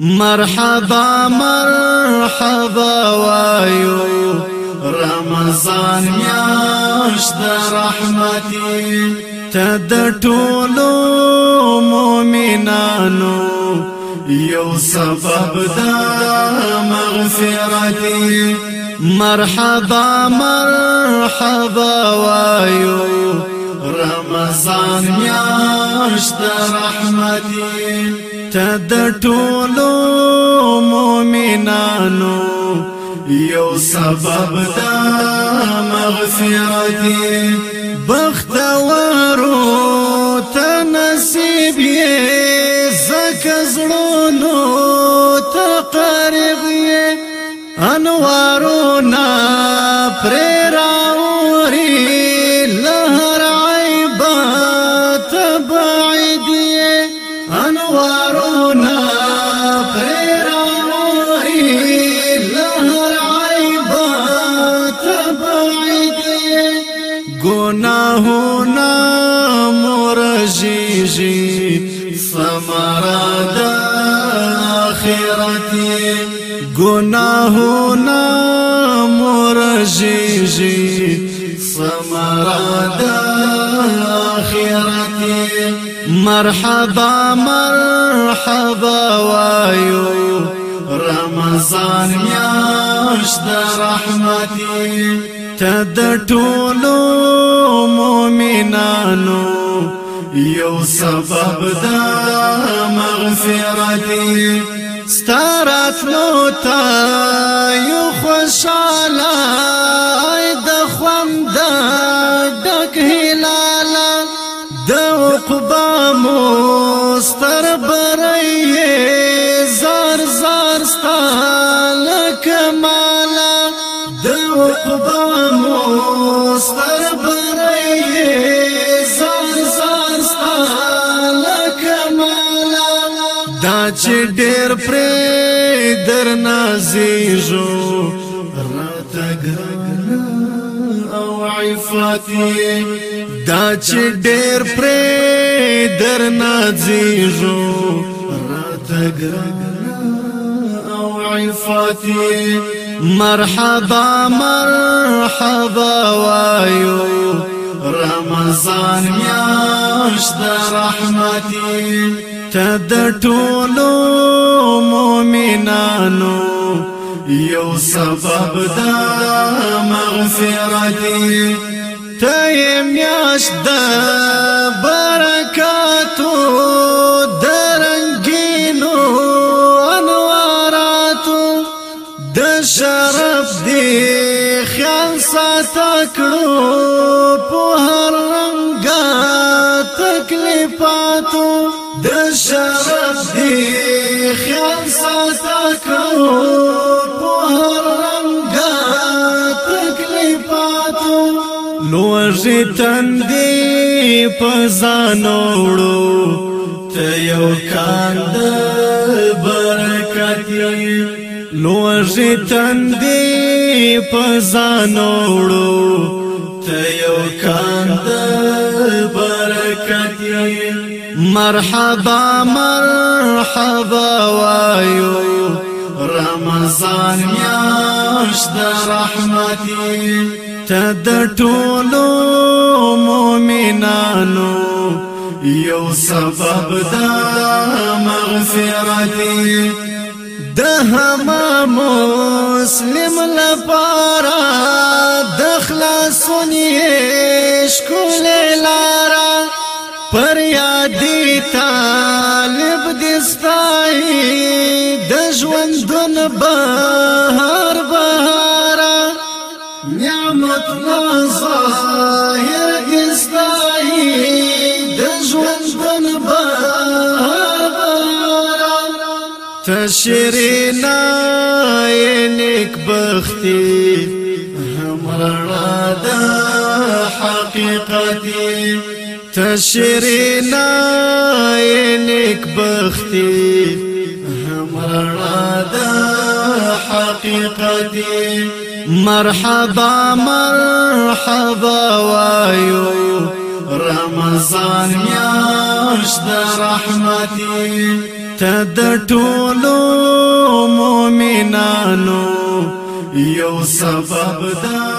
مرحبا مرحبا وایو رمضان میاشت رحمتي تد ټولو مؤمنانو یو سبب د مغفرتي مرحبا مرحبا وایو رمضان میاشت رحمتي ته د ټولو مؤمنانو یو سبب د مغفرت بختورو ته نصیب یې زکه زړونو ته قرب یې انوارو نا پرې راو انوارنا خير اموري لهر عيبات بعيدي گناهنا مرجيجي ثمرات اخرتي گناهنا مرجيجي ثمرات اخرتي مرحبا مرحبا وایو رمضان میاشت رحمتي تد ټولو مؤمنانو یو سبب د مغفرتي ستارات نو تا یو خوشاله قبا مو ستر برای زار زار ستال کمالا د قبا مو ستر برای زار زار ستال کمالا دا چې ډېر پر در نازې جو راتګ عفتي دا چې ډېر پر در نازېږو راته ګران او عفتي مرحبا مرحبا وایو رمضان میاشت رحمتي ته د ټولو مؤمنانو یو سبب دا مغفرت ته میاش د برکاتو درنګینو انواراتو د شرف دی خیال ساتکړو په هر رنگا تکلیفاتو د شرف دی خیال ساتکړو لوږی تندې پزانوړو ته یو کاند برکت یې لوږی تندې پزانوړو ته یو کاند برکت یې مرحبا مرحبا وایو رمضان میاشت رحمتي ته د ټولو مؤمنانو یو سبب دا مغفرت د هم مسلم لپاره د خلاصونی شکول لارا پر یادی طالب دستای د ژوندون بهار نعمت مصاهر استاهي دجوان بن بارا تشرينا عينك بختي همرنا دا حقيقتي تشرينا عينك بختي همرنا دا حقيقتي مرحبا مرحبا وایو رمضان میاشت رحمتي تد ټولو مؤمنانو یو سبب ده